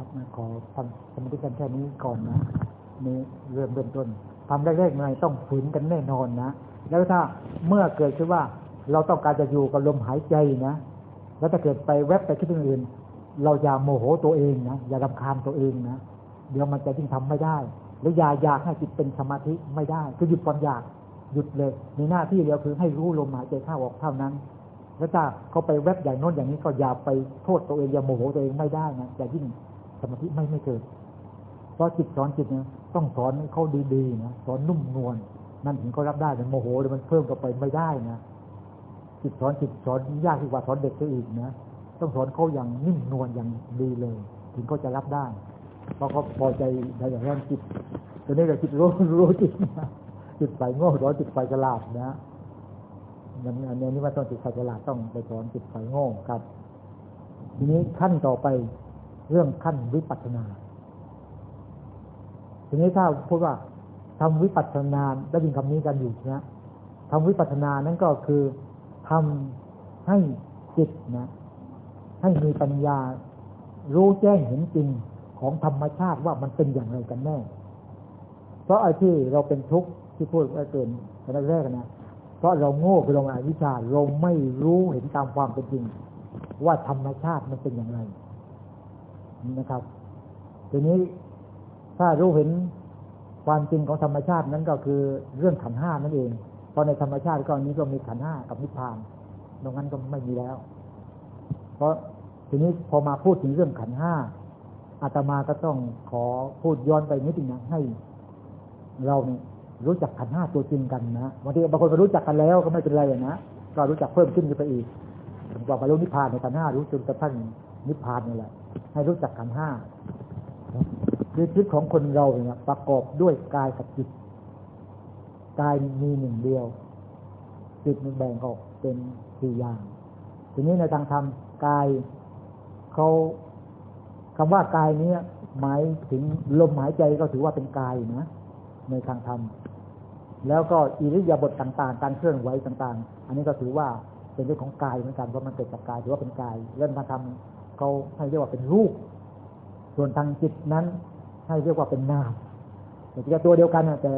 ครับขอทำสมาธิกันแค่นี้ก่อนนะนี่เริ่มเริ่มต้นทำแรกๆเมื่อต้องฝืนกันแน่นอนนะแล้วถ้าเมื่อเกิดขึ้นว่าเราต้องการจะอยู่กับลมหายใจนะแล้วถ้าเกิดไปแวบไปคิดอื่น เราอย่าโมโหตัวเองนะอย่ารำคาญตัวเองนะเดี๋ยวมันจะยิ่งทำไม่ได้หรืออย่าอยากให้จิตเป็นสมาธิไม่ได้ คือหยุดความอยากหยุดเลยในหน้าที่เดียวคือให้รู้ลมหายใจเข้าออกเท่านั้น แล้วถ้าเขาไปแวบอย่างโน้นอย่างนี้ก็อย่าไปโทษตัวเองอย่าโมโหตัวเองไม่ได้นะจะยิ่ง สมาธิไม่ไม่เกิดเพราะจิตสอนจิตเนี่ยต้องสอนเขาดีๆนะสอนนุ่มนวลนั่นถึงเขารับได้แต่โมโหเดี๋ยมันเพิ่มกับไปไม่ได้นะจิตสอนจิตสอนยากกว่าสอนเด็กซะอีกนะต้องสอนเขาอย่างนิ่มนวลอย่างดีเลย ถึงเขาจะรับได้เพราะเขาพอใจในอย่างนั้นจิตตัวนี้เราจิตรู้รู้จิตนะจิตไฟโง่ร้อนจิตไฟฉลาดนะมันอันนี้ว่าต้องจิตไฟฉลาดต้องไปสอนจิตไฟโง่ครับ ทีนี้ขั้นต่อไป เรื่องขั้นวิปัสสนา ทีนี้ถ้าพูดว่าทำวิปัสสนาได้ยินคำนี้กันอยู่นะทำวิปัสสนานั้นก็คือทำให้จิตนะ ให้มีปัญญา รู้แจ้งเห็นจริงของธรรมชาติว่ามันเป็นอย่างไรกันแน่ เพราะไอ้ที่เราเป็นทุกข์ที่พูดไว้เกินตอนแรกนะเพราะเราโง่คือเราอาวิชาเราไม่รู้เห็นตามความเป็นจริง ว่าธรรมชาติมันเป็นอย่างไร นะครับ ทีนี้ถ้ารู้เห็นความจริงของธรรมชาตินั้นก็คือเรื่องขันห้านั่นเอง เพราะในธรรมชาติก็นี้ก็มีขันห้ากับนิพพานตรงนั้นก็ไม่มีแล้ว เพราะทีนี้พอมาพูดถึงเรื่องขันห้าอาตมาก็ต้องขอพูดย้อนไปนิดนึงนะให้ เราเนี่ยรู้จักขันห้าตัวจริงกันนะบางทีบางคนก็รู้จักกันแล้วก็ไม่เป็นไรนะก็รู้จักเพิ่มขึ้นไปอีกบอกว่ารู้นิพพานในขันห้ารู้จนกระทั่ง นิพพานนี่แหละ ให้รู้จักขันห้าคือชีวิตของคนเราเนี่ยประกอบด้วยกายกับจิตกายมีหนึ่งเดียว จิตมันแบ่งออกเป็นสี่อย่าง ทีนี้ในทางธรรมกายเขาคำว่ากายนี้หมายถึงลมหายใจก็ถือว่าเป็นกายนะ ในทางธรรมแล้วก็อิริยาบถต่างๆ การเคลื่อนไหวต่าง ๆ อันนี้ก็ถือว่าเป็นเรื่องของกายเหมือนกันเพราะมันเกิดจากกายถือว่าเป็นกายเรื่องทางธรรม เขาให้เรียกว่าเป็นรูป ส่วนทางจิตนั้น ให้เรียกว่าเป็นนามแต่จะตัวเดียวกันแต่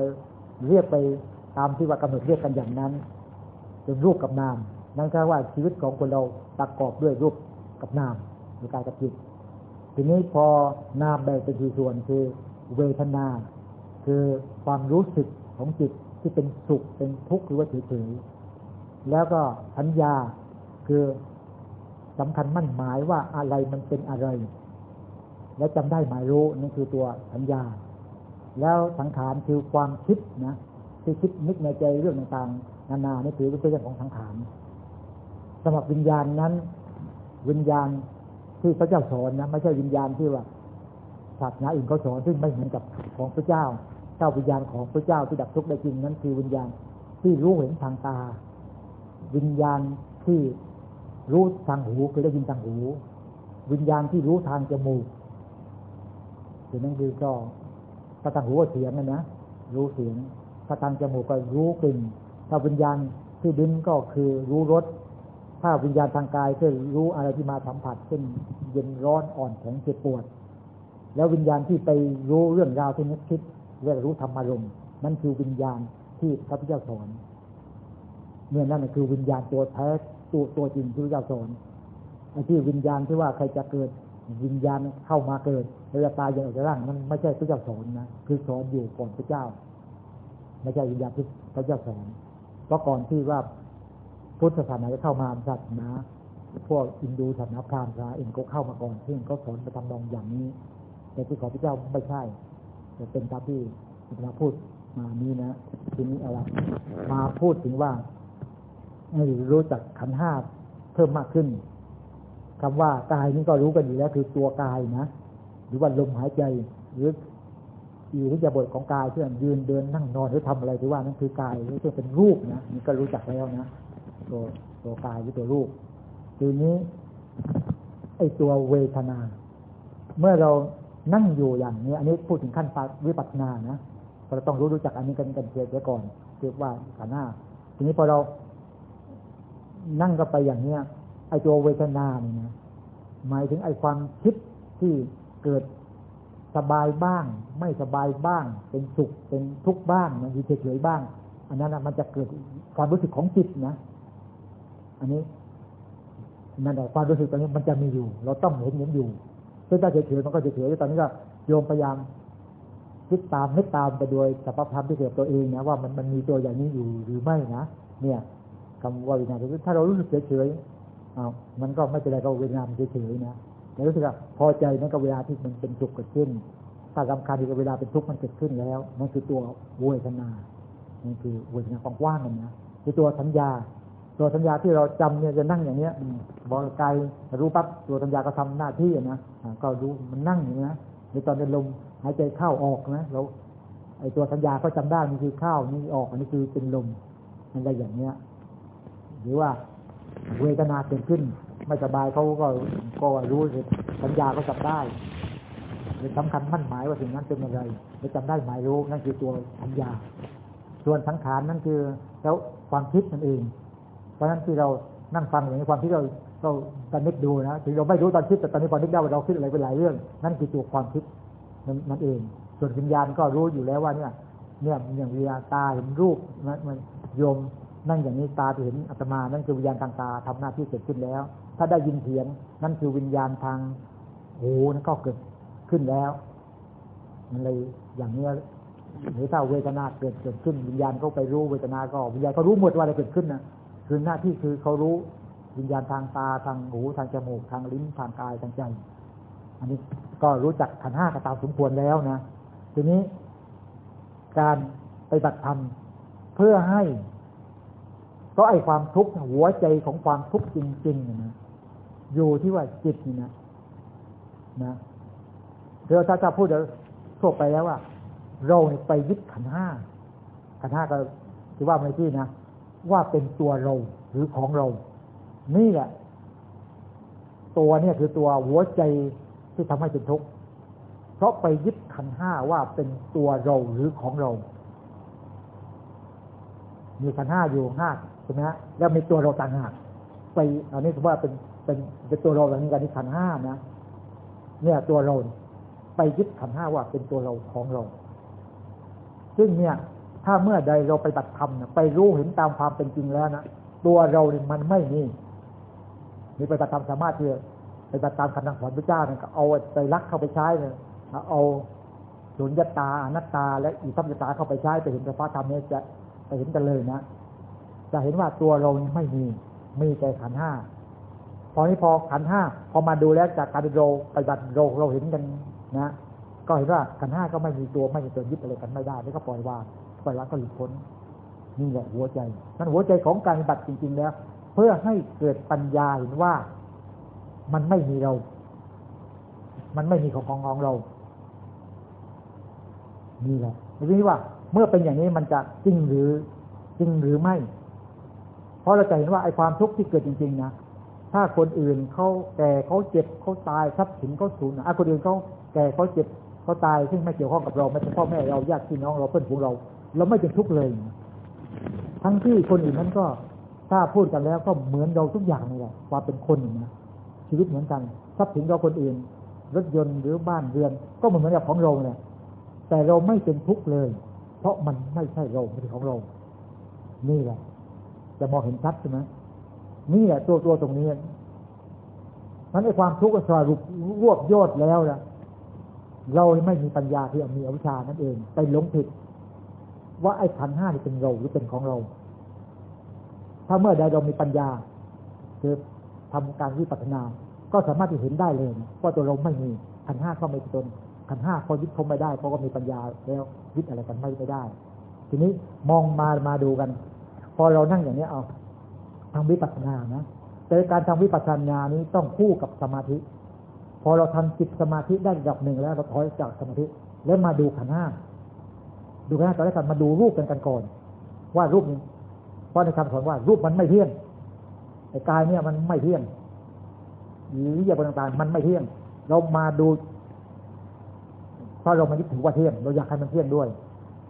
เรียกไปตามที่ว่ากำหนดเรียกกันอย่างนั้น เป็นรูปกับนาม นั่นแค่ว่าชีวิตของคนเราประกอบด้วยรูปกับนามหรือกายกับจิต ทีนี้พอนามแบ่งเป็นสี่ส่วนคือเวทนา คือความรู้สึกของจิตที่เป็นสุขเป็นทุกข์หรือว่าเฉยๆแล้วก็สัญญาคือ สำคัญมั่นหมายว่าอะไรมันเป็นอะไร แล้วจำได้หมายรู้นั่นคือตัวสัญญา แล้วสังขารคือความคิดนะที่คิดนึกในใจเรื่องต่างๆ นานานี่ถือเป็นเรื่องของสังขารสำหรับวิญญาณนั้น วิญญาณที่พระเจ้าสอนนะไม่ใช่วิญญาณที่ว่าศาสนาอื่นเขาสอนซึ่งไม่เหมือนกับของพระเจ้าเจ้าวิญญาณของพระเจ้าที่ดับทุกข์ได้จริงนั้นคือวิญญาณที่รู้เห็นทางตา วิญญาณที่ รู้ทางหูคือได้ยินทางหู วิญญาณที่รู้ทางจมูกถึงนั้นคือก็ถ้าทางหูก็เสียงนะนะรู้เสียงถ้าทางจมูกก็รู้กลิ่นถ้าวิญญาณที่ดินก็คือรู้รสถ้าวิญญาณทางกายก็รู้อะไรที่มาสัมผัสเช่นเย็นร้อนอ่อนแข็งเจ็บปวด แล้ววิญญาณที่ไปรู้เรื่องราวที่นึกคิดเรียกรู้ธรรมารมณ์นั่นคือวิญญาณที่พระพุทธเจ้าสอน เนี่ยนั่นคือวิญญาณตัวแท้ตัวตัวจริงที่พระเจ้าสอนไอ้ที่วิญญาณที่ว่าใครจะเกิดวิญญาณเข้ามาเกิดเวลาตายยังออกจากร่างนั้นไม่ใช่พระเจ้าสอนนะคือสอนอยู่ก่อนพระเจ้า ไม่ใช่วิญญาณที่พระเจ้าสอนเพราะก่อนที่ว่าพุทธศาสนาจะเข้ามาศาสนาพวกอินดูศาสนาพราหมณ์เองก็เข้ามาก่อนซึ่งเขาสอนไปทำนองอย่างนี้ แต่ที่ของพระเจ้าไม่ใช่จะเป็นตามที่มาพูดมานี้นะทีนี้อะไรมาพูดถึงว่า ให้รู้จักขันห้าเพิ่มมากขึ้นคำว่ากายนี่ก็รู้กันอยู่แล้วคือตัวกายนะ หรือว่าลมหายใจหรืออิริยาบถของกายเช่นยืนเดินนั่งนอนหรือทำอะไรถือว่านั่นคือกายหรือเป็นรูปนะนี่ก็รู้จักแล้วนะตัวตัวกายหรือตัวรูปทีนี้ไอตัวเวทนา เมื่อเรานั่งอยู่อย่างนี้ อันนี้พูดถึงขั้นวิปัสสนานะเราต้องรู้รู้จักอันนี้กันกันเสียก่อนเรียกว่าขาหน้าทีนี้พอเรา นั่งก็ไปอย่างเนี้ยไอตัวเวทนาเนี่ยนะหมายถึงไอความคิดที่เกิดสบายบ้าง ไม่สบายบ้าง เป็นสุขเป็นทุกข์บ้างนะอยู่เฉยๆบ้าง อันนั้นนะมันจะเกิดความรู้สึกของจิตนะอันนี้นั่นแหละความรู้สึกตรงนี้มันจะมีอยู่ เราต้องเห็นเห็นอยู่ถ้าเฉยๆมันก็เฉยๆตอนนี้ก็โยมพยายามคิดตามไม่ตามไปโดยสภาพธรรมที่เกิดตัวเองนะว่ามันมันมีตัวอย่างนี้อยู่หรือไม่นะเนี่ย คำว่าวิญญาถ้าเรารู้สึกเฉยๆอ้าวมันก็ไม่เป็นไรก็เวิญญาเฉยๆนะแต่รู้สึกว่าพอใจนั่นก็เวลาที่มันเป็นสุขเกิดขึ้น ถ้าสำคัญที่เวลาเป็นทุกข์มันเกิดขึ้นแล้วนั่นคือตัวเวทนานั่นคือเวทนากว้างๆกันนะคือตัวสัญญา ตัวสัญญาที่เราจำเนี่ยจะนั่งอย่างเนี้ยบอกกายรู้ปั๊บตัวสัญญาก็ทำหน้าที่นะก็รู้มันนั่งอย่างนี้นะในตอนเป็นลมหายใจเข้าออกนะเราไอตัวสัญญาก็จำได้นี่คือเข้านี่ออกอันนี้คือเป็นลมอะไรอย่างเนี้ย หรือว่าเวทนาเกิดขึ้น ไม่สบายเขาก็ก็รู้สัญญาก็จำได้สำคัญมั่นหมายว่าสิ่งนั้นเป็นอะไรจะจำได้หมายรู้นั่นคือตัวสัญญา ส่วนสังขารนั่นคือแล้วความคิดนั่นเอง เพราะฉะนั้นที่เรานั่งฟังอย่างนี้ความคิดเราเราตอนนึกดูนะถึงเราไม่รู้ตอนคิดแต่ตอนนี้พอนึกได้ว่าเราคิดอะไรไปหลายเรื่อง นั่นคือตัวความคิดนั่นเอง ส่วนวิญญาณก็รู้อยู่แล้วว่าเนี่ย เนี่ยอย่างวิญญาตาเห็นรูปมันโยม นั่งอย่างนี้ตาเห็นอัตมา นั่นคือวิญญาณทางตาทำหน้าที่เกิดขึ้นแล้ว ถ้าได้ยินเสียง นั่นคือวิญญาณทางหูนั่นก็เกิดขึ้นแล้ว มันเลยอย่างเนี้หรือถ้าเวทนาเกิดเกิดขึ้น วิญญาณเขาไปรู้เวทนาก็วิญญาณเขารู้หมดว่าอะไรเกิดขึ้นนะคือหน้าที่คือเขารู้วิญญาณทางตาทางหูทางจมูกทางลิ้นทางกายทางใจ อันนี้ก็รู้จักขันห้ากระตามสมควรแล้วนะ ทีนี้ การไปบัติธรรมเพื่อให้ ก็ไอความทุกข์หัวใจของความทุกข์จริงๆนะอยู่ที่ว่าจิตนี่นะนะเดี๋ยวถ้าจะพูดเดี๋ยวทั่วไปแล้วว่า เราไปยึดขันห้าขันห้าก็ถือว่าไม่ที่นะว่าเป็นตัวเราหรือของเรา นี่แหละตัวเนี่ยคือตัวหัวใจที่ทำให้เป็นทุกข์เพราะไปยึดขันห้าว่าเป็นตัวเราหรือของเรา มีขันห้าอยู่ห้า ใช่ไหมฮะแล้วมีตัวเราต่างหากไปอันนี้ถือว่าเป็นเป็นเป็นตัวเราอย่างนี้กันนี่ขันห้านะเนี่ยตัวเราไปยึดขันห้าว่าเป็นตัวเราของเรา ซึ่งเนี่ย ถ้าเมื่อใดเราไปตัดธรรมไปรู้เห็นตามความเป็นจริงแล้วนะตัวเราเนี่ยมันไม่มีมีไปตัดธรรมสามารถที่ไปตัดตามคำสั่งสอนพระเจ้าเนี่ยเอาใจรักเข้าไปใช้เนี่ยเอาสุญญตาอนัตตา และอีสัมยตาเข้าไปใช้ไปเห็นสภาวธรรมเนี่ยจะไปเห็นกันเลยนะ จะเห็นว่าตัวเราไม่มี มีแต่ขันห้าพอนี้พอขันห้าพอมาดูแล้วจากการโรไปบัติโรเราเห็นกันนะก็เห็นว่าขันห้าก็ไม่มีตัวไม่มีตัวยึดอะไรกันไม่ได้แล้วก็ปล่อยวางปล่อยวางก็หลุดพ้นนี่แหละหัวใจนั่นหัวใจของการบัติจริง ๆ แล้ว เพื่อให้เกิดปัญญาเห็นว่ามันไม่มีเรา มันไม่มีของของของเรานี่แหละทีนี้ว่า เมื่อเป็นอย่างนี้มันจะจริงหรือจริงหรือไม่ เพราะเราจะเห็นว่าไอ้ความทุกข์ที่เกิดจริง ๆ นะ ถ้าคนอื่นเขาแก่เขาเจ็บเขาตายทรัพย์สินเขาสูญนะคนอื่นเขาแก่เขาเจ็บเขาตายซึ่งไม่เกี่ยวข้องกับเราไม่ใช่พ่อแม่เราญาติพี่น้องเราเพื่อนฝูงเรา เราไม่เป็นทุกข์เลย ทั้งที่คนอื่นนั้นก็ถ้าพูดกันแล้วก็เหมือนเราทุกอย่างนี่แหละความเป็นคนนะชีวิตเหมือนกันทรัพย์สินเราคนอื่น รถยนต์หรือบ้านเรือน ก็เหมือนกับของเราเนี่ยแต่เราไม่เป็นทุกข์เลย เพราะมันไม่ใช่เราไม่ใช่ของเรา นี่แหละ จะมองเห็นชัดใช่ไหมนี่แหละตัวตัวตรงนี้มันในความทุกข์สรุปรวบยอดแล้วนะเราไม่มีปัญญาที่มีอวิชานั่นเอง ไปหลงผิด ว่าไอ้ขันห้านี่เป็นเราหรือเป็นของเรา ถ้าเมื่อใดเรามีปัญญาคือทำการวิปัสสนา ก็สามารถที่เห็นได้เลยว่าตัวเราไม่มีขันห้าก็ไม่เป็นตนขันห้าคนยึดคงไม่ได้เพราะว่ามีปัญญาแล้วยึดอะไรกันไม่ได้ ทีนี้มองมามาดูกัน พอเรานั่งอย่างนี้เอาทำวิปัสสนานะแต่การทำวิปัสสนานี้ต้องคู่กับสมาธิ พอเราทำจิตสมาธิได้ระดับหนึ่งแล้วเราถอยจากสมาธิ แล้วมาดูขันห้าดูขันห้าตอนแรกกันมาดูรูปกันกันก่อนว่ารูปนี้เพราะในคำสอนว่ารูปมันไม่เที่ยงไอ้กายเนี่ยมันไม่เที่ยงหรืออย่างต่างๆมันไม่เที่ยง เรามาดูเพราะเราม่ยึดถือว่าเที่ยง เราอยากให้มันเที่ยงด้วย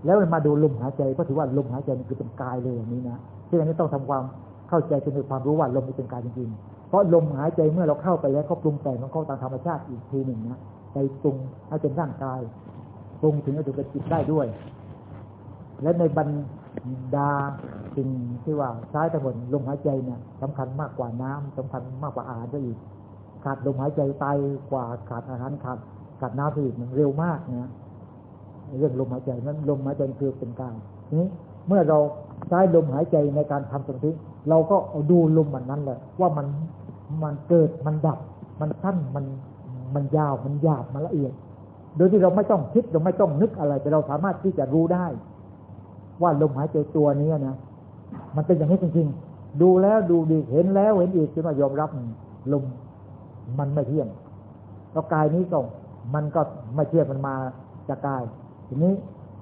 แล้วมาดูลมหายใจก็ถือว่าลมหายใจนี่คือเป็นกายเลยอย่างนี้นะที่อันนี้ต้องทำความเข้าใจจนมีความรู้ว่าลมเป็นกายจริงๆเพราะลมหายใจเมื่อเราเข้าไปแล้วก็ปรุงแต่งของเขาตามธรรมชาติอีกทีหนึ่งนะใจปรุงให้เป็นร่างกายปรุงถึงจะถูกเป็นจิตได้ด้วย และในบรรดาสิ่งที่ว่าใช้ทั้งหมดลมหายใจเนี่ยสำคัญมากกว่าน้ำสำคัญมากกว่าอาหารอีกขาดลมหายใจตายกว่าขาดอาหารขาดขาดน้ำอีกมันเร็วมากนะ เรื่องลมหายใจนั้นลมหายใจคือเป็นกลางนี้เมื่อเราใช้ลมหายใจในการทำสมาธิเราก็ดูลมมันนั้นแหละ ว่ามันมันเกิดมันดับ มันสั้นมันมันยาวมันหยาบมันละเอียด โดยที่เราไม่ต้องคิดเราไม่ต้องนึกอะไร แต่เราสามารถที่จะรู้ได้ ว่าลมหายใจตัวนี้นะมันเป็นอย่างนี้จริงๆ ดูแล้วดูดีเห็นแล้วเห็นอีกจึงมายอมรับลมมันไม่เที่ยงแล้วกายนี้ก็มันก็ไม่เที่ยงมันมาจากกาย ทีนี้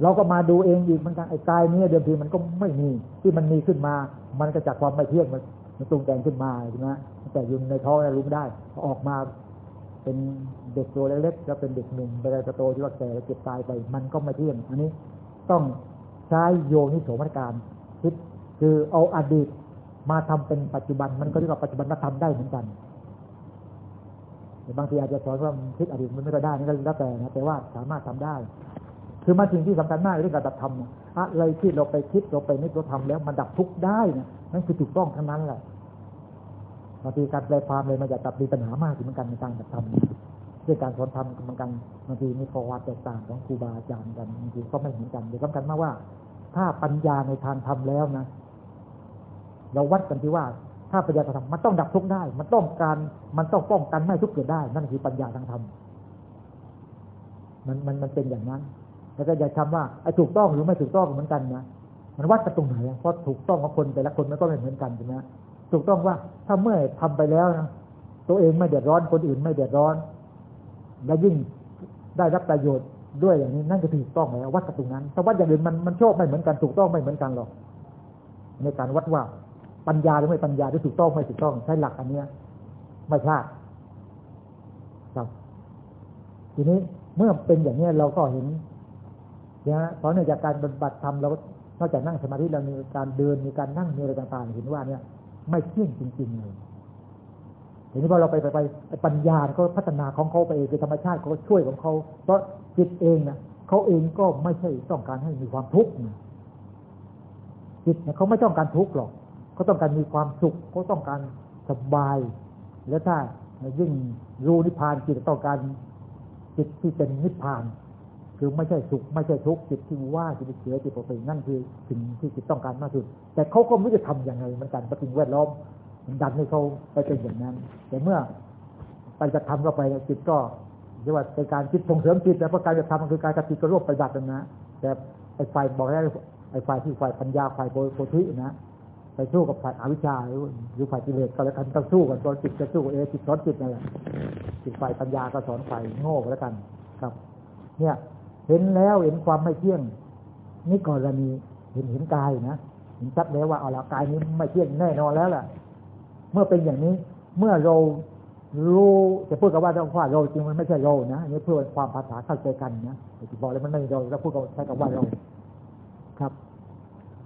เราก็มาดูเองอีกมันกันไอ้กายนี้เดิมทีมันก็ไม่มีที่มันมีขึ้นมา มันก็จากความไม่เที่ยงมันมันตรงแต่งขึ้นมาใช่ไหมแต่อยู่ในท้องรู้ไม่ได้ออกมาเป็นเด็กตัวเล็กๆก็เป็นเด็กหนุ่มไปแล้วโตที่ว่าแก่แล้วเจ็บตายไป มันก็ไม่เที่ยงอันนี้ต้องใช้โยนิโสมนการคิดคือเอาอดีตมาทำเป็นปัจจุบัน มันก็เรียกว่าปัจจุบันธรรมได้เหมือนกันบางทีอาจจะสอนว่าคิดอดีตมันไม่ได้นี่ก็แล้วแต่นะแต่ว่าสามารถทำได้ คือมาสิ่งที่สำคัญมากเรื่องการดับธรรมอะไรที่เราไปคิดเราไปนึกเราทำแล้ว มันดับทุกข์ได้นะนั่นคือถูกต้องทั้งนั้นแหละบางทีการแปลความเลยมันจะตัดมีปัญหามากเหมือนกันในการดับธรรมด้วยการสอนธรรมเหมือนกันบางทีมีข้อวัดแตกต่างของครูบาอาจารย์กันบางทีก็ไม่เหมือนกันเดี๋ยวสำคัญมากว่า ถ้าปัญญาในทางธรรมแล้วนะเราวัดกันที่ว่าถ้าปัญญาทางธรรมมันต้องดับทุกข์ได้ มันต้องการมันต้องป้องกันไม่ทุกข์เกิดได้ นั่นคือปัญญาทางธรรมมันมันมันเป็นอย่างนั้น แล้วก็อย่าทำว่าไอ้ถูกต้องหรือไม่ถูกต้องเหมือนกันนะมันวัดกันตรงไหนเพราะถูกต้องของคนแต่ละคนมันก็ไม่เหมือนกันใช่ไหมถูกต้องว่าถ้าเมื่อทำไปแล้วนะตัวเองไม่เดือดร้อนคนอื่นไม่เดือดร้อน และยิ่งได้รับประโยชน์ด้วยอย่างนี้นั่นก็ถูกต้องแล้ววัดกันตรงนั้นแต่วัดอย่างอื่นมันมันโชคไม่เหมือนกันถูกต้องไม่เหมือนกันหรอกในการวัดว่าปัญญาหรือไม่ปัญญาที่ถูกต้องไม่ถูกต้องใช้หลักอันเนี้ยไม่พลาดครับ ทีนี้เมื่อเป็นอย่างนี้เราก็เห็น นะเพราะเนื่องจากการปฏิบัติธรรมเรานอกจากนั่งสมาธิเรามีการเดินมีการนั่งมีอะไรต่างๆเห็นว่าเนี่ย ไม่เที่ยงจริงๆเลยทีนี้พอเราไปไปไปปัญญาเขาพัฒนาของเขาไปเองคือธรรมชาติเขาช่วยของเขาเพราะจิตเองนะเขาเองก็ไม่ใช่ต้องการให้มีความทุกข์จิตเนี่ยเขาไม่ต้องการทุกข์หรอกเขาต้องการมีความสุขเขาต้องการสบาย แล้วถ้ายิ่งรู้นิพพานจิตต้องการจิตที่เป็นนิพพาน คือไม่ใช่สุขไม่ใช่ทุกข์จิตที่ว่าจิตเสียจิตปกตินั่นคือสิ่งที่จิตต้องการมากที่สุด แต่เขาก็ไม่รู้จะทํำยังไงเหมือนกันปฏิแวดล้อมมันดันให้เขาไปเป็นอย่างนั้น แต่เมื่อไปจะทำก็ไปจิตก็เรียกว่าเป็นการจิตส่งเสริมจิตแต่เพราะการจะทำมันคือการกระติกกระรวบไปบัตรนะแต่ไอ้ฝ่ายบอกได้ไอ้ฝ่ายที่ฝ่ายปัญญาฝ่ายโพธินะไปสู้กับฝ่ายอวิชชาหรือฝ่ายกิเลสก็แล้วกันต้องสู้กันตอนจิตจะสู้เอจิตสอนจิตนั่นแหละจิตฝ่ายปัญญาก็สอนฝ่ายโง่แล้วกันครับ เนี่ย เห็นแล้วเห็นความไม่เที่ยงนี่กรณีเห็นเห็นกายนะเห็นชัดแล้วว่าเอาละกายนี้ไม่เที่ยงแน่นอนแล้วแหละเมื่อเป็นอย่างนี้ เมื่อเรารู้จะพูดกับว่าเราว่าเราจริงมันไม่ใช่เรานะนี่เพื่อความภาษาเข้าใจกันนะที่บอกเลยมันไม่เราเราพูดกับใช้กับว่าเราครับ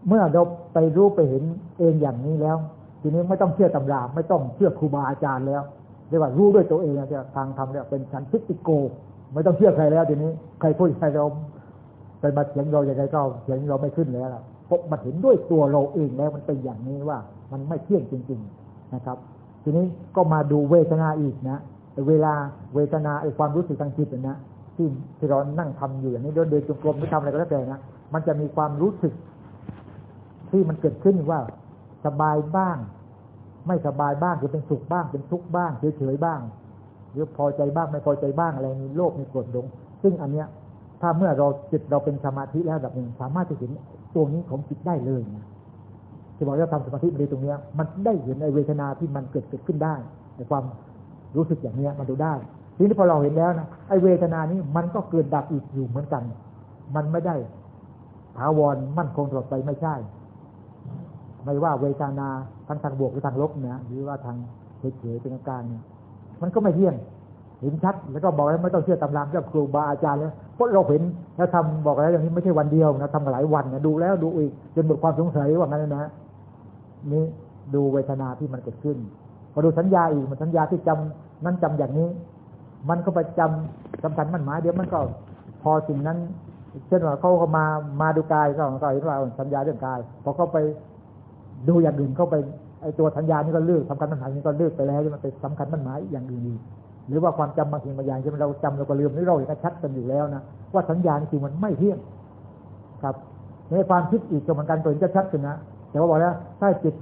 เมื่อเราไปรู้ไปเห็นเองอย่างนี้แล้ว ทีนี้ไม่ต้องเชื่อตำราไม่ต้องเชื่อครูบาอาจารย์แล้วเรียกว่ารู้ด้วยตัวเองจะทางทำเนี่ยเป็นชันทิติโก ไม่ต้องเชื่อใครแล้วทีนี้ ใครพูดใครเราไปมาเถียงเราอย่างไรก็เถียงเราไม่ขึ้นแล้วเพราะมันเห็นด้วยตัวเราเองแล้วมันเป็นอย่างนี้ว่า มันไม่เที่ยงจริง ๆนะครับ ทีนี้ก็มาดูเวทนาอีกนะเวลาเวทนาไอ้ความรู้สึกทางจิตนะที่ที่เรานั่งทำอยู่อย่างนี้เดินเดินจงกรมไม่ทำอะไรก็แล้วแต่นะมันจะมีความรู้สึก ที่มันเกิดขึ้นว่า สบายบ้าง ไม่สบายบ้างคือเป็นสุขบ้าง เป็นทุกข์บ้างเฉยๆบ้าง หรือพอใจบ้างไม่พอใจบ้างอะไรมีโลภมีกดลงซึ่งอันเนี้ยถ้าเมื่อเราจิตเราเป็นสมาธิแล้วแบบหนึ่งสามารถจะเห็นตัวนี้ของจิตได้เลยนะที่บอกว่าทำสมาธิมาดีตรงเนี้ยมันได้เห็นในเวทนาที่มันเกิดเกิดขึ้นได้ในความรู้สึกอย่างเนี้ยมันดูได้ทีนี้พอเราเห็นแล้วนะไอเวทนานี้มันก็เกิดดับอีกอยู่เหมือนกัน มันไม่ได้ถาวรมั่นคงตลอดไปไม่ใช่ ไม่ว่าเวทนาทั้งทางบวกหรือทางลบเนี่ยหรือว่าทางเฉยๆเป็นกลางเนี่ย มันก็ไม่เที่ยงเห็นชัดแล้วก็บอกให้ไม่ต้องเชื่อตำรามเจ้าครูบาอาจารย์เลยเพราะเราเห็นแล้วทำบอกแล้วอย่างนี้ไม่ใช่วันเดียวนะทำหลายวันนะดูแล้วดูอีกจนหมดความสงสัยว่างั้นนะนี่ดูเวทนาที่มันเกิดขึ้นพอดูสัญญาอีกมันสัญญาที่จำนั้นจำอย่างนี้ มันก็ไประจำสำคัญมันหมายเดี๋ยวมันก็พอสิ่งนั้น เช่นว่าเขาเขามามาดูกายก็ก็เห็นว่าสัญญาเรื่องกายพอเขาไปดูอย่างอื่นเขาไป ไอตัวสัญญานี่ก็เลือกสำคัญมันหมายนี่ก็เลือกไปแล้วมันเป็นสำคัญมันหมายอย่างอื่นหรือว่าความจำบางสิ่งบางอย่างที่เราจำเราก็ลืมนี่เราเห็นชัดกันอยู่แล้วนะว่าสัญญาจริงมันไม่เที่ยงครับในความคิดอีกก็เหมือนกันตัวเองจะชัดขึ้นนะแต่ว่าบอกแล้วถ้าจิต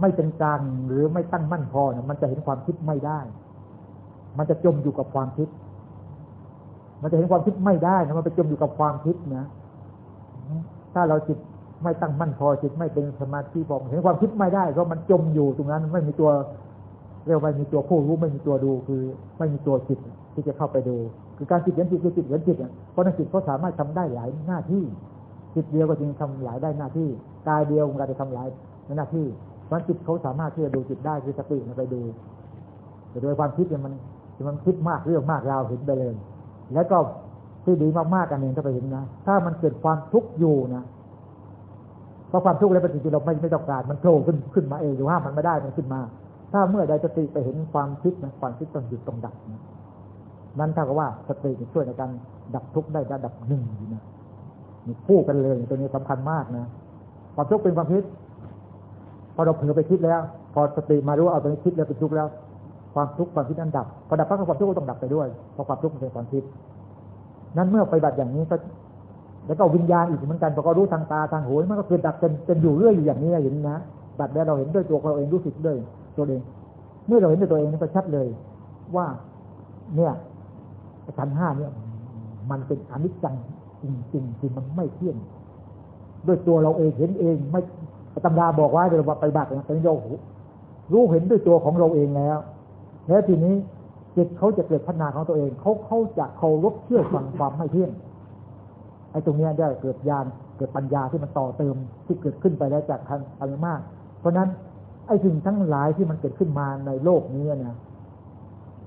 ไม่เป็นกลางหรือไม่ตั้งมั่นพอเนี่ยมันจะเห็นความคิดไม่ได้ มันจะจมอยู่กับความคิด มันจะเห็นความคิดไม่ได้นะมันไปจมอยู่กับความคิดนะถ้าเราจิต ไม่ตั้งมั่นพอจิตไม่เป็นสมาธิพอเห็นความคิดไม่ได้เพราะมันจมอยู่ตรงนั้น ไม่มีตัวเรียกว่าไม่มีตัวผู้รู้ไม่มีตัวดูคือ ไม่มีตัวจิตที่จะเข้าไปดู คือการจิตเห็นจิตคือจิตเห็นจิตเพราะนั้นจิตเขาสามารถทำได้หลายหน้าที่จิตเดียวก็จึงทำหลายได้หน้าที่กายเดียวมันก็จะทำหลายหน้าที่เพราะจิตเขาสามารถที่จะดูจิตได้คือสติมันไปดู แต่โดยความคิดเนี่ยมันมันคิดมากเรื่องมากราวเห็นไปเลย แล้วก็ที่ดีมากๆกันเองก็ไปเห็นนะ ถ้ามันเกิดความทุกข์อยู่นะ เพราะความทุกข์อะไรเป็นสิ่งที่เราไม่ไม่ต้องการมันโผล่ขึ้นขึ้นมาเองหรือว่ามันไม่ได้มันขึ้นมา ถ้าเมื่อใดสติไปเห็นความคิดนะความคิดต้องหยุดต้องดับนะนั่นเท่ากับว่าสติช่วยในการดับทุกข์ได้ระดับหนึ่งนะนี่คู่กันเลยตัวนี้สำคัญมากนะความทุกข์เป็นความคิด พอเราเผลอไปคิดแล้ว พอสติมารู้เอาตัวนี้คิดแล้วเป็นทุกข์แล้ว ความทุกข์ความคิดนั้นดับพอดับปั๊บความทุกข์ก็ต้องดับไปด้วยเพราะความทุกข์เป็นความคิดนั้นเมื่อไปบัติอย่างนี้ก็ แล้วก็วิญญาณอีกเหมือนกันพอก็รู้ทางตาทางหูมันก็เกิดดับเป็นเป็นอยู่เรื่อยอยู่อย่างนี้เห็นนะบัดแล้วเราเห็นด้วยตัวเราเองรู้สึกด้วยตัวเองเมื่อเราเห็นด้วยตัวเองนี่ก็ชัดเลย ว่า เนี่ยขันห้าเนี่ย มันเป็นอนิจจังจริงจริงจริงมันไม่เที่ยงด้วยตัวเราเองเห็นเอง ไม่ตำราบอกว่าเราไปบัตรนะแต่เรารู้เห็นด้วยตัวของเราเองแล้วแล้วทีนี้จิตเขาจะเกิดพัฒนาของตัวเองเขาเขาจะเคารพเชื่อฟังความไม่เที่ยง ไอ้ตรงนี้ได้เกิดญาณเกิดปัญญาที่มันต่อเติมที่เกิดขึ้นไปแล้วจากทางอะไรมาก เพราะนั้นไอ้สิ่งทั้งหลายที่มันเกิดขึ้นมาในโลกนี้เนี่ย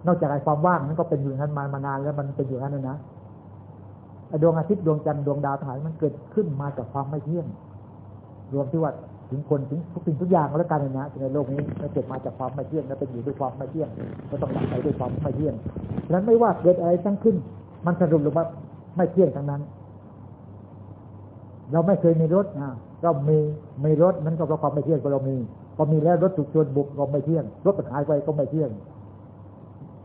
นอกจากไอ้ความว่างนั้นก็เป็นอยู่นั้นมามานานแล้วมันเป็นอยู่นั้นนะดวงอาทิตย์ดวงจันทร์ดวงดาวทั้งหลายมันเกิดขึ้นมาจากความไม่เที่ยง รวมที่ว่าถึงคนถึงทุกสิ่งทุกอย่างแล้วกันนะในโลกนี้มันเกิดมาจากความไม่เที่ยงและเป็นอยู่ด้วยความไม่เที่ยงก็ต้องดับไปด้วยความไม่เที่ยงฉะนั้นไม่ว่าเกิดอะไรตั้งขึ้น มันสรุปลงว่าไม่เที่ยงทั้งนั้น เราไม่เคยมีรถนะเรามีมีรถมันก็เพราะความไม่เที่ยงก็เรามีพอมีแล้วรถถูกชนบุกก็ไม่เที่ยงรถมันหายไปก็ไม่เที่ยง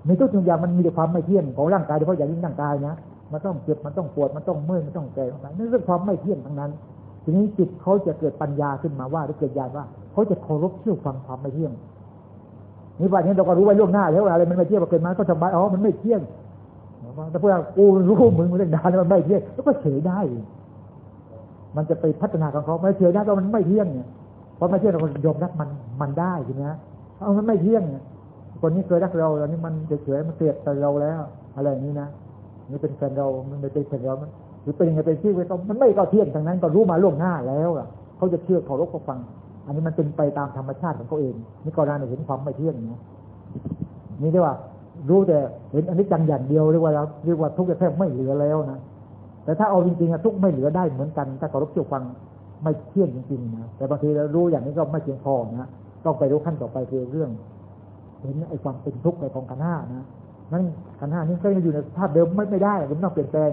มีทุกสิ่งอย่างมันมีแต่ความไม่เที่ยงของร่างกายโดยเฉพาะอย่างยิ่งร่างกายนะมันต้องเจ็บมันต้องปวดมันต้องเมื่อยมันต้องแก่นั่นเรื่องความไม่เที่ยงทั้งนั้น ทีนี้จิตเขาจะเกิดปัญญาขึ้นมาว่าหรือเกิดญาณว่าเขาจะเคารพเชื่อฟังความไม่เที่ยงนี่ว่านี้เราก็รู้ไว้ล่วงหน้าแล้วอะไรมันไม่เที่ยงเกิดมาก็สบายอ๋อมันไม่เที่ยงแต่เพื่อกูรู้มึงมันเรื่องดานมันไม่เที่ยงแล้วก็เฉยได้ มันจะไปพัฒนาของเขาไม่เฉยได้ก็มันไม่เที่ยงเนี่ยเพราะไม่เที่ยงเรายอมรับมันมันได้ใช่ไหมเอามันไม่เที่ยงเนี่ยคนนี้เคยรักเราตอนนี้มันเฉยๆมันเกลียดเราแล้ว อะไรอย่างนี้นะนี่เป็นแฟนเรามันไม่เป็นแฟนเรามันหรือเป็นยังไงเป็นชื่อไปต้องมันไม่ก็เที่ยงทางนั้นก็รู้มาล่วงหน้าแล้วอะเขาจะเชื่อเขารบเขาฟัง อันนี้มันเป็นไปตามธรรมชาติของเขาเอง นี่ก็ราเห็นความไม่เที่ยงนะนี่เรียกว่า รู้แต่เห็นอันนี้จังอย่างเดียวเรียกว่าเรียกว่าทุกข์แทบไม่เหลือแล้วนะ แต่ถ้าเอาจริงๆทุกไม่เหลือได้เหมือนกัน ถ้าเคารพเชื่อฟังไม่เที่ยงจริงๆนะแต่บางทีเรารู้อย่างนี้ก็ไม่เพียงพอนะต้องไปรู้ขั้นต่อไปคือเรื่องเห็นไอ้ความเป็นทุกข์ในของขันห้านะนั้นขันห้านี้ก็ยังอยู่ในภาพเดิมไม่ไม่ได้มันต้องเปลี่ยนแปลง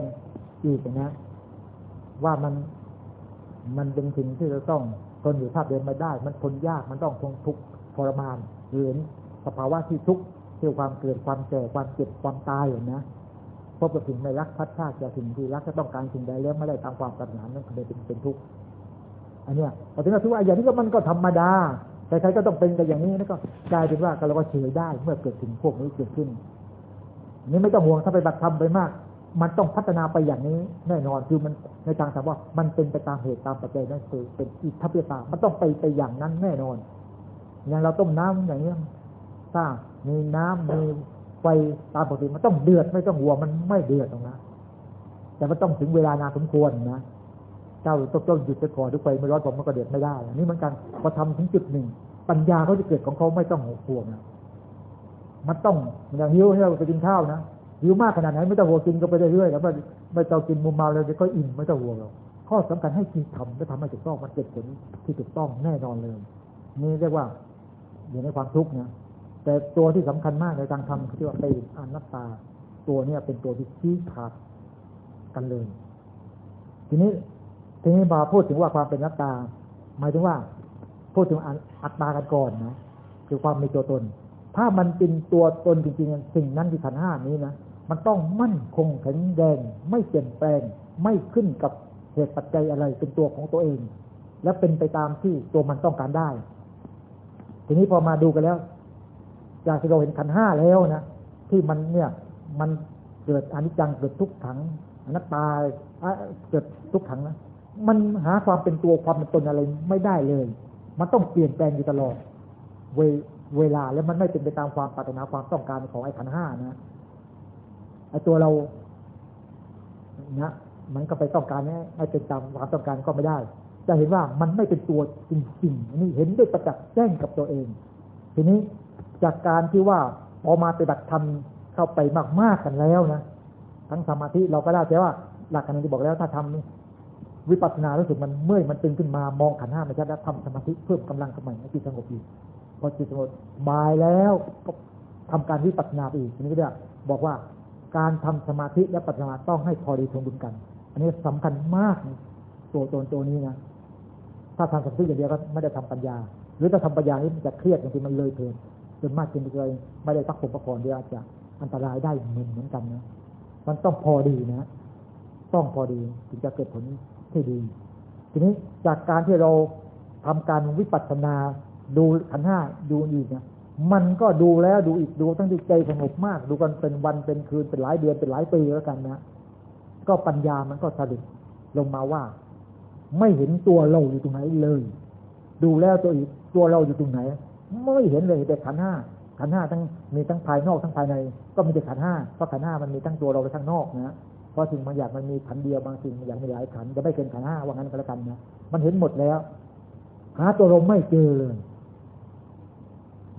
อีกนะ ว่ามันมันเป็นสิ่งที่เราต้องทนอยู่ภาพเดิมไม่ได้ มันทนยากมันต้องทนทุกข์ทรมานหรือสภาวะที่ทุกข์ที่ความเกิดความแก่ความเจ็บความตายอย่างนะ พบกับสิ่งไม่รักพัดพาจากสิ่งที่รักก็ต้องการสิ่งใดแล้วไม่ได้ตามความปรารถนานั่นเลยเป็นเป็นทุกข์อันเนี้ยพอถึงเราถือว่าอย่างนี้ก็มันก็ธรรมดาใครๆก็ต้องเป็นกันอย่างนี้แล้วก็กลายเป็นว่าเราก็เฉยได้เมื่อเกิดสิ่งพวกนี้เกิดขึ้นนี่ไม่ต้องห่วงถ้าไปบัตรทำไปมาก มันต้องพัฒนาไปอย่างนี้แน่นอนคือมันในทางถามว่ามันเป็นไปตามเหตุตามปัจจัยนั่นคือเป็นอิทธิพิตามันต้องไปไปอย่างนั้นแน่นอน อย่างเราต้มน้ำอย่างนี้ถ้ามีน้ำมี ฟตามปกติมันต้องเดือดไม่ต้องห่วมันไม่เดือดตรงนั้นแต่มันต้องถึงเวลานานสมควรนะเจ้าต้องต้องหยุดไปก่อนทุกไปไม่ร้อนผมมันก็เดือดไม่ได้นี่เหมือนกันพอทำถึงจุดหนึ่ง ปัญญาเขาจะเกิดของเขาไม่ต้องห่วงนะมันต้องอย่างหิวให้เราไปกินข้าวนะหิวมากขนาดไหนไม่ต้องหัวกินก็ไปเรื่อยๆแล้วไม่ไม่ต้องกินมุมเมาเลยเดี๋ยวก็อิ่มไม่ต้องหัวเราข้อสำคัญให้คิดทำและทำให้ถูกต้องมันเกิดผลที่ถูกต้องแน่นอนเลยนี่เรียกว่าอยู่ในความทุกข์นะ แต่ตัวที่สำคัญมากในทางธรรมคือว่าเป็นอนัตตา ตัวเนี้ยเป็นตัวที่ชี้ขาดกันเลย ทีนี้ทีนี้มาพูดถึงว่าความเป็นอนัตตา หมายถึงว่า พูดถึงอัตตากันก่อนนะคือความมีตัวตน ถ้ามันเป็นตัวตนจริงๆสิ่งนั้นที่ขันห้านี้นะมันต้องมั่นคงแข็งแรงไม่เปลี่ยนแปลง ไม่ขึ้นกับเหตุปัจจัยอะไรเป็นตัวของตัวเอง และเป็นไปตามที่ตัวมันต้องการได้ ทีนี้พอมาดูกันแล้ว จากที่เราเห็นขันห้าแล้วนะที่มันเนี่ยมันเกิดอนิจจังเกิดทุกขังอนัตตาเกิดทุกขังนะมันหาความเป็นตัวความเป็นตนอะไรไม่ได้เลย มันต้องเปลี่ยนแปลงอยู่ตลอดเวเวลาแล้วมันไม่เป็นไปตามความปรารถนาความต้องการของไอ้ขันห้านะไอ้ตัวเรานะมันก็ไปต้องการนี้ให้เป็นตามความต้องการก็ไม่ได้ จะเห็นว่ามันไม่เป็นตัวจริงๆนี่เห็นด้วยประจักษ์แจ้งกับตัวเอง ทีนี้ จากการที่ว่าพอมาปฏิบัติธรรมเข้าไปมากๆกันแล้วนะทั้งสมาธิเราก็ได้แต่ว่าหลักการที่บอกแล้วถ้าทำวิปัสสนารู้สึกมันเมื่อยมันตึงขึ้นมามองขันห้าไม่ชัดแล้วทำสมาธิเพิ่มกำลังสมัยให้จิตสงบอีกพอจิตสงบบายแล้วก็ทำการวิปัสสนาอีกทีนี้ก็ได้บอกว่าการทำสมาธิและปัญญาต้องให้พอดีสมดุลกัน อันนี้สำคัญมากตัวตนตัวนี้นะถ้าทำสมาธิอย่างเดียวก็ไม่ได้ทำปัญญา หรือถ้าทำปัญญานี้มันจะเครียดบางทีมันเลยเพลิน จนมากจนเลยไม่ได้พักผ่อนประคองเดียวอาจจะอันตรายได้เหมือนเหมือนกันนะมันต้องพอดีนะต้องพอดีถึงจะเกิดผลที่ดี ทีนี้จากการที่เราทำการวิปัสสนาดูขันห้าดูอีกนะมันก็ดูแล้วดูอีกดูตั้งที่ใจสงบมาก ดูกันเป็นวันเป็นคืนเป็นหลายเดือนเป็นหลายปีแล้วกันนะก็ปัญญามันก็สรุปลงมาว่า ไม่เห็นตัวเราอยู่ตรงไหนเลย ดูแล้วตัวอีกตัวเราอยู่ตรงไหน ไม่เห็นเลยแต่ขันห้าขันห้าทั้งมีทั้งภายนอกทั้งภายใน ก็มีแต่ขันห้าเพราะขันห้ามันมีทั้งตัวเราและทั้งนอกนะเพราะสิ่งบางอย่างมันมีขันเดียวบางสิ่งอย่างมีหลายขันจะไม่เป็นขันห้าว่างั้นก็แล้วกันนะมันเห็นหมดแล้ว หาตัวเราไม่เจอเลย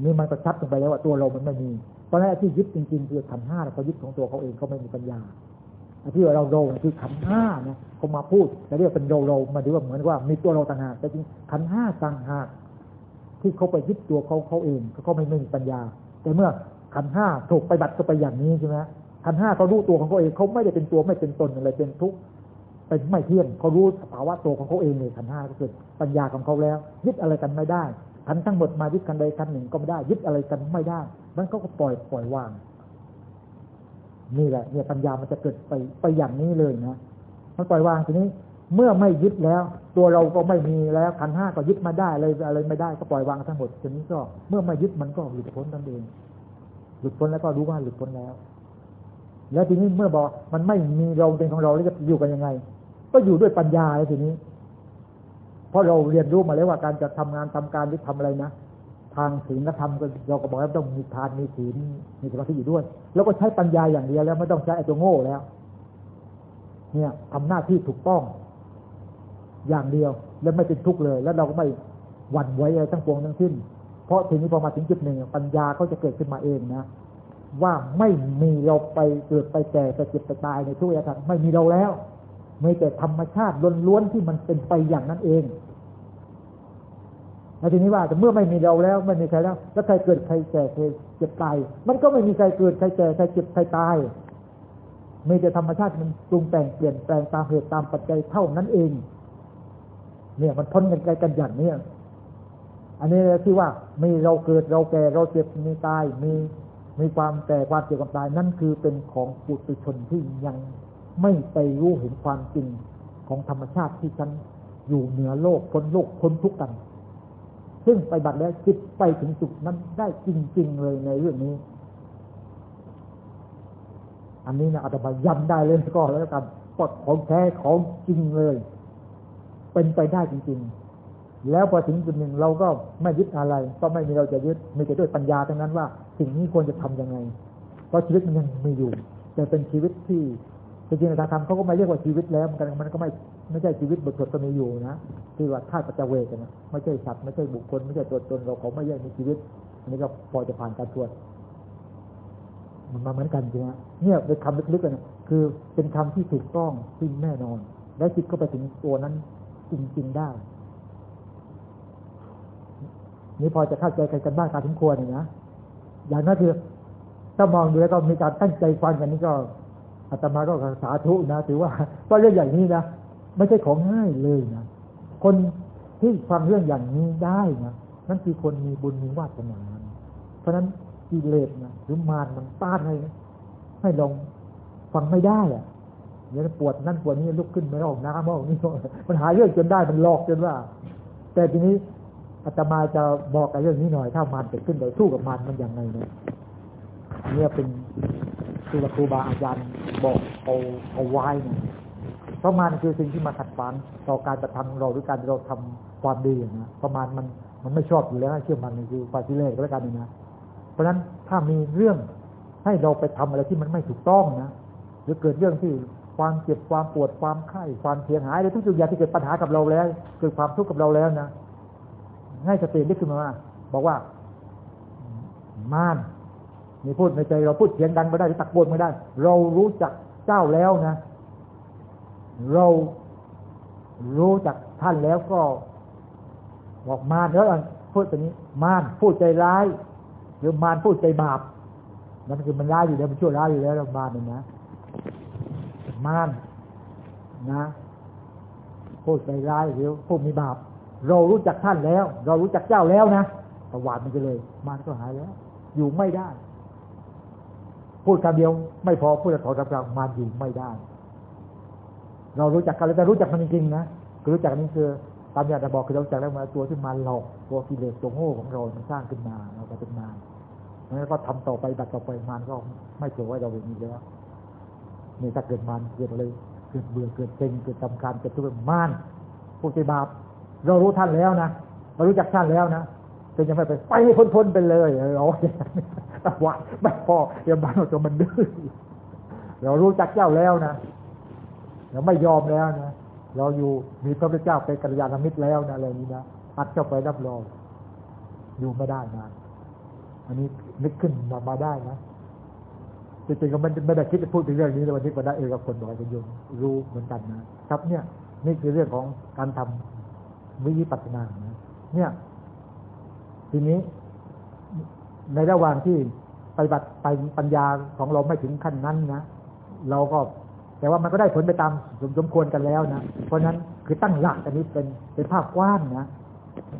นี่มันก็ชัดลงไปแล้วว่าตัวเรามันไม่มีตอนแรกที่ยึดจริงๆคือขันห้าเขายึดของตัวเขาเองเขาไม่มีปัญญาที่เราเรคือขันห้านะเขามาพูดแต่เรียกเป็นเราเรมาดูว่าเหมือนว่ามีตัวเราต่างหากแต่จริงขันห้าต่างหาก ที่เขาไปยึดตัวเขาเขาเองเขาไม่มีปัญญา แต่เมื่อขันห้าถูกไปบัตรก็ไปอย่างนี้ใช่ไหมขันห้าเขารู้ตัวของเขาเองเขาไม่ได้เป็นตัวไม่เป็นตนอะไรเป็นทุกเป็นไม่เที่ยงเขารู้สภาวะตัวของเขาเองเลยขันห้าก็คือปัญญาของเขาแล้ว ยึดอะไรกันไม่ได้ขันทั้งหมดมายึดกันใดกันหนึ่งก็ไม่ได้ ยึดอะไรกันไม่ได้มันก็ปล่อยปล่อยวาง นี่แหละเนี่ยปัญญามันจะเกิดไปไปอย่างนี้เลยนะมันปล่อยวางทีนี้ เมื่อไม่ยึดแล้ว ตัวเราก็ไม่มีแล้วขันห้าก็ยึดมาได้อะไรอะไรไม่ได้ก็ปล่อยวางทั้งหมดทีนี้ก็เมื่อไม่ยึดมันก็หลุดพ้นนั่นเอง หลุดพ้นแล้วก็รู้ว่าหลุดพ้นแล้ว แล้วทีนี้เมื่อบอกมันไม่มีเราเป็นของเราแล้วจะอยู่กันยังไง ก็อยู่ด้วยปัญญาทีนี้ เพราะเราเรียนรู้มาแล้วว่าการจะทำงานทำการหรือทำอะไรนะทางศีลธรรมก็เราก็บอกว่าต้องมีทานมีศีลมีสมาธิอยู่ด้วย แล้วก็ใช้ปัญญาอย่างเดียวแล้วไม่ต้องใช้ไอ้ตัวโง่แล้ว เนี่ยทำหน้าที่ถูกต้อง อย่างเดียว แล้วไม่เป็นทุกข์เลย แล้วเราก็ไม่หวั่นไหวอะไรทั้งปวงทั้งสิ้น เพราะทีนี้พอมาถึงจุดหนึ่งปัญญาเขาจะเกิดขึ้นมาเองนะว่าไม่มีเราไปเกิดไปแก่ไปเจ็บไปตายในทุกอย่างไม่มีเราแล้วมีแต่ธรรมชาติล้วนๆที่มันเป็นไปอย่างนั้นเองแล้วทีนี้ว่าแต่เมื่อไม่มีเราแล้วไม่มีใครแล้วแล้วใครเกิดใครแก่ใครเจ็บตายมันก็ไม่มีใครเกิดใครแก่ใครเจ็บใครตายมีแต่ธรรมชาติมันปรุงแต่งเปลี่ยนแปลงตามเหตุตามปัจจัยเท่านั้นเอง เนี่ย มันพ้นกันไกลกันอย่างเนี้ยอันนี้ที่ว่ามีเราเกิดเราแก่เราเจ็บมีตายมีมีความแก่ความเจ็บความตายนั่นคือเป็นของปุถุชนที่ยังไม่ไปรู้เห็นความจริงของธรรมชาติที่ฉันอยู่เหนือโลกพ้นโลกพ้นทุกข์กัน ซึ่งไปบัตรแล้วจิตไปถึงจุดนั้นได้จริง ๆ เลยในเรื่องนี้ อันนี้นะอาตมาย้ำได้เลยก็แล้วกันปดของแท้ของจริงเลย เป็นไปได้จริง ๆ แล้วพอถึงจุดหนึ่งเราก็ไม่ยึดอะไร ก็ไม่มีเราจะยึดมีแต่ด้วยปัญญาทั้งนั้นว่า สิ่งนี้ควรจะทํำยังไง เพราะชีวิตมันยังมีอยู่ แต่เป็นชีวิตที่จริงๆทางธรรมเขาก็ไม่เรียกว่าชีวิตแล้วมันมันก็ไม่ไม่ใช่ชีวิตบุตรก็มีอยู่นะที่ว่าธาตุปัจเวกนะไม่ใช่สัตว์ไม่ใช่บุคคลไม่ใช่ตัวตนเราเขาไม่ใช่มีชีวิตอันนี้ก็พอจะผ่านการตรวจมันมาเหมือนกันจริงๆเนี่ยเป็นคำลึกๆกันะคือเป็นคำที่ถูกต้องจริงแน่นอน และจิตก็ไปถึงตัวนั้น จริง ๆได้ นี่พอจะเข้าใจกันบ้างการถึงควรเนี่ยนะอย่างนั้นคือถ้ามองดูแล้วก็มีการตั้งใจฟังกันนี้ก็อาตมาก็สาธุนะถือว่าก็เรื่องอย่างนี้นะไม่ใช่ของง่ายเลยนะคนที่ฟังเรื่องอย่างนี้ได้นะนั่นคือคนมีบุญมีวาสนาเพราะฉะนั้นกิเลสนะหรือมารมันต้านให้ให้ลงฟังไม่ได้อะ เดี๋ยปวดนั่นปวดนี้ลุกขึ้นไม่ออกน้ำไม่ออกนี่มันหาเรื่องจนได้มันหลอกจนว่า แต่ทีนี้อาตมาจะบอกอะไรเรื่องนี้หน่อย ถ้ามารเกิดขึ้นเดี๋ยวสู้กับมารมันยังไงเนี่ยเนี่ยเป็นตัวครูบาอาจารย์บอกเอาเอาไว้นะเพราะมารคือสิ่งที่มาขัดขวางต่อการกระทำเราหรือการเราทำความดีนะประมาณมันมันไม่ชอบอยู่แล้วเชื่อมันคือปฏิเลสก็แล้วกันนะ เพราะฉะนั้นถ้ามีเรื่องให้เราไปทำอะไรที่มันไม่ถูกต้องนะหรือเกิดเรื่องที่ ความเจ็บความปวดความไข้ความเสียหายอะไรทุกอย่างที่เกิดปัญหากับเราแล้ว เกิดความทุกข์กับเราแล้วนะให้สตินึกขึ้นมาบอกว่า ม่านมีพูดในใจเราพูดเสียงดังไม่ได้ตะโกนไม่ได้ เรารู้จักเจ้าแล้วนะ เรารู้จักท่านแล้วก็ บอกมารแล้วพูดตัวนี้ มารพูดใจร้าย หรือมารพูดใจบาปนั่นคือมันร้ายอยู่แล้วมันชั่วร้ายอยู่แล้วมารนี่นะ มารนะพูดใจร้ายหรือพูดมีบาป เรารู้จักท่านแล้ว เรารู้จักเจ้าแล้วนะตวาดมันก็เลย มารก็หายแล้ว อยู่ไม่ได้ พูดคำเดียว ไม่พอพูดแต่ถอนกำลังมารอยู่ไม่ได้ เรารู้จักกันแล้วแต่รู้จักมันจริงๆนะคือรู้จักนี้คือตามอย่างจะบอกคือเราจักแล้วมาตัวที่มาหลอกตัวกิเลสตัวโง่ของเรา มันสร้างขึ้นมาเราก็เป็นมาแล้วก็ทำต่อไปดัดต่อไปมันก็ไม่ถือว่าเราเป็นนี้แล้ว นี่ถ้าเกิดมันเกิดเลยเกิดเบื่อเกิดเซ็งเกิดจำการเกิดทุกข์มานผู้ที่บาปเรารู้ท่านแล้วนะเรารู้จักท่านแล้วนะจะยังไม่ไปไปให้พ้นๆไปเลยเราแต่ว่าไม่พอเดี๋ยวบ้านเราจะมันดื้อเรารู้จักเจ้าแล้วนะเราไม่ยอมแล้วนะเราอยู่มีพระพุทธเจ้าเป็นกัลยาณมิตรแล้วนะอะไรนี้นะอัดเข้าไปรับรองอยู่ไม่ได้นะอันนี้นึกขึ้นมามาได้นะ จริงๆก็ไม่ไม่ได้คิดจะพูดถึงเรื่องนี้แต่วันนี้ก็ได้เออกับคนบอกกันโยมรู้เหมือนกันนะครับเนี่ยนี่คือเรื่องของการทำวิปัสสนานะเนี่ย ทีนี้ในระหว่างที่ไปบัติไปปัญญาของเราไม่ถึงขั้นนั้นนะเราก็แต่ว่ามันก็ได้ผลไปตามสมควรกันแล้วนะเพราะนั้นคือตั้งหลักอันนี้เป็นเป็นภาพกว้างนะ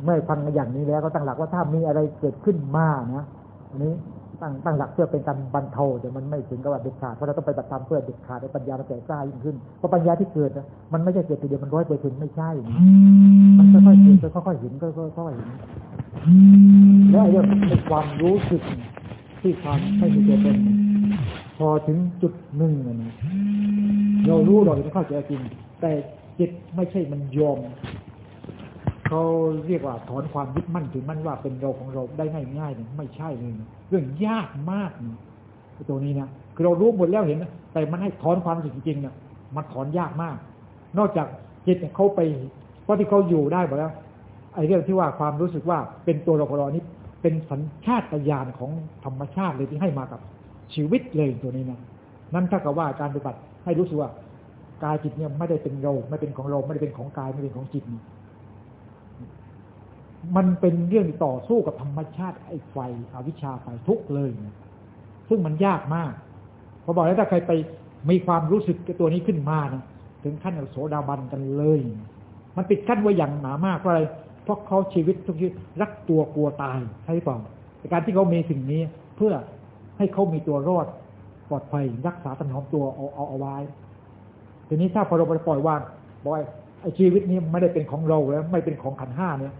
เมื่อฟังอย่างนี้แล้วก็ตั้งหลักว่าถ้ามีอะไรเกิดขึ้นมานะอันนี้ ตั้งตั้งหลักเพื่อเป็นการบรรเทาแต่มันไม่ถึงกับว่าเด็ดขาดเพราะเราต้องไปบัติเพื่อเด็ดขาดในปัญญามันแก่กล้ายิ่งขึ้นเพราะปัญญาที่เกิดมันไม่ใช่เกิดทีเดียวมันร้อยเปอร์เซ็นต์ไม่ใช่ มันค่อยๆเกิดค่อยๆเห็นค่อยๆเห็นแล้วเรื่องเป็นความรู้สึกที่ความไม่มีตัวตนพอถึงจุดหนึ่งนะเรารู้เราจะเข้าใจจริงแต่จิตไม่ใช่มันยอม เขาเรียกว่าถอนความยึดมั่นถือมั่นว่าเป็นเราของเราได้ง่ายๆเนี่ยไม่ใช่เลยเรื่องยากมากตัวนี้นะคือเรารู้หมดแล้วเห็นนะแต่มันให้ถอนความรู้สึกจริงๆเนี่ยมันถอนยากมาก นอกจากจิตเขาไปเพราะที่เขาอยู่ได้หมดแล้วไอ้เรื่องที่ว่าความรู้สึกว่าเป็นตัวเราของเรานี้เป็นสัญชาตญาณของธรรมชาติเลยที่ให้มากับชีวิตเลยตัวนี้นะนั่นถ้ากับว่าการปฏิบัติให้รู้สึกว่ากายจิตเนี่ยไม่ได้เป็นเราไม่เป็นของเราไม่ได้เป็นของกายไม่เป็นของจิต มันเป็นเรื่องต่อสู้กับธรรมชาติไอ้ไฟอวิชชาไฟทุกเลยนะซึ่งมันยากมากพอบอกแล้วถ้าใครไปมีความรู้สึกตัวนี้ขึ้นมานะถึงขั้นโสดาบันกันเลย มันปิดกั้นไว้อย่างหนามากเพราะอะไรเพราะเขาชีวิตทุกชีวิตรักตัวกลัวตายใช่ป่าในการที่เขามีสิ่งนี้เพื่อให้เขามีตัวรอดปลอดภัยรักษาตนอมตัวเอาเอาเอาไว้ ทีนี้ถ้าพอเราปล่อยวางบอกไอ้ชีวิตนี้ไม่ได้เป็นของเราแล้ว ไม่เป็นของขันห้าเนี่ย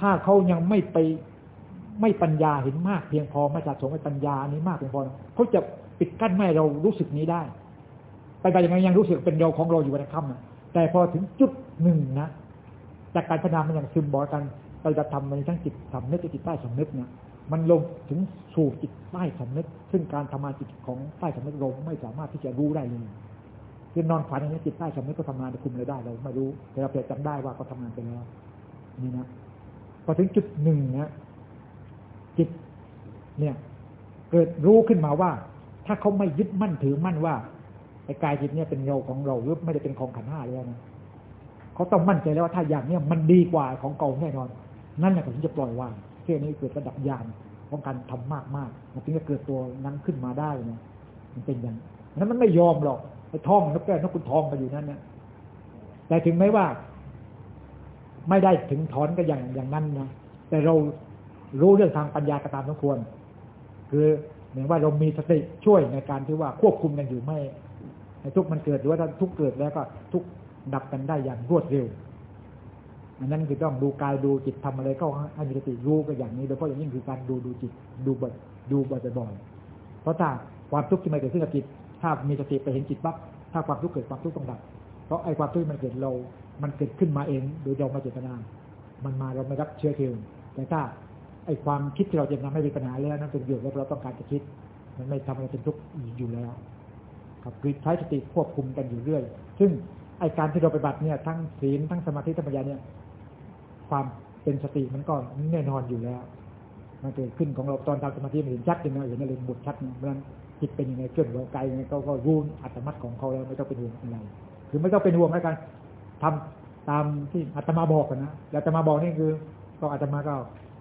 ถ้าเขายังไม่ไปไม่ปัญญาเห็นมากเพียงพอไม่สะสมไปัญญานี้มากเพียงพอเขาจะปิดกั้นไม่เรารู้สึกนี้ได้ ไปไปยังไงยังรู้สึกเป็นเราของเราอยู่ในค่ำนะแต่พอถึงจุดหนึ่งนะจากการพัฒนามันอย่างซึมบ่อกันไปจะทำมันทั้งจิตสำนึกจิตใต้สำนึกเนี่ยมันลงถึงสู่จิตใต้สำนึก ซึ่งการทำงานจิตของใต้สำนึกลมไม่สามารถที่จะรู้ได้เลยที่นอนฝันอย่างนี้จิตใต้สำนึกก็ทำงานคุมเลยได้เราไม่รู้แต่เราเพียงจำได้ว่าก็ทำงานไปแล้วนี่นะ พอถึงจุดหนึ่งเนี่ยจิตเนี่ย เกิดรู้ขึ้นมาว่า ถ้าเขาไม่ยึดมั่นถือมั่นว่าไอ้กายจิตเนี่ยเป็นเราของเราหรือไม่ได้เป็นของขันห้าแล้วนะเขาต้องมั่นใจแล้วว่าถ้าอย่างเนี้ยมันดีกว่าของเก่าแน่นอน นั่นแหละถึงจะปล่อยวางแค่นี้เกิดระดับญาณของการทำมากมากมันถึงจะเกิดตัวนั้นขึ้นมาได้นะมันเป็นอย่างนั้นมันไม่ยอมหรอกไอ้ท่องนกแก้วนกคุณทองกันอยู่นั่นเนี่ยแต่ถึงแม้ว่า ไม่ได้ถึงถอนก็อย่างอย่างนั้นนะแต่เรารู้เรื่องทางปัญญากระตามสมควร คือเหมือนว่าเรามีสติช่วยในการที่ว่าควบคุมกันอยู่ไม่ทุกมันเกิดหรือว่าทุกเกิดแล้วก็ทุกดับกันได้อย่างรวดเร็วอันนั้นคือต้องดูกายดูจิตทำอะไรก็ให้มีสติรู้ก็อย่างนี้โดยเฉพาะอย่างยิ่งคือการดูดูจิตดูบ่อยดูบ่อยๆเพราะถ้าความทุกข์ที่มันเกิดขึ้นกับจิต ถ้ามีสติไปเห็นจิตปั๊บถ้าความทุกข์เกิดความทุกข์ต้องดับ เพราะไอ้ความทุกข์มันเกิดเรา มันเกิดขึ้นมาเองโดยเราไม่เจตนา มันมาเราไม่รับเชื้อเชิญแต่ถ้าไอ้ความคิดที่เราจะทำให้มีปัญหาแล้วนั่นเป็นประโยชน์แล้วเราต้องการจะคิด มันไม่ทำให้เรเป็นทุกข์อยู่แล้ว ครับคือใช้สติควบคุมกันอยู่เรื่อย ซึ่งไอ้การที่เราไปบัติเนี่ยทั้งศีลทั้งสมาธิทั้งปัญญาเนี่ย ความเป็นสติมันก็แน่นอนอยู่แล้ว มันเกิดขึ้นของเราตอนทำสมาธิมันเห็นชัดเลยนะเห็นอะไรบทชัดเนี่ยเพราะฉะนั้นจิตเป็นยังไงเคลื่อนไหวกายยังไงก็ก็รู้อัตมัติของเขาแล้วไม่ต้องเป็นห่วงอะไร คือไม่ต้องเป็นห่วงแล้วกันทำตามที่อาตมาบอกกันนะอาตมาบอกนี่คือ ก็อาตมาก็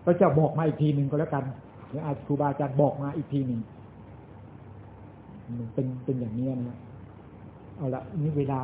พระเจ้าบอกมาอีกทีหนึ่งก็แล้วกันหรืออาจครูบาอาจารย์บอกมาอีกทีหนึ่งเป็นเป็นอย่างนี้นะเอาละนี่เวลา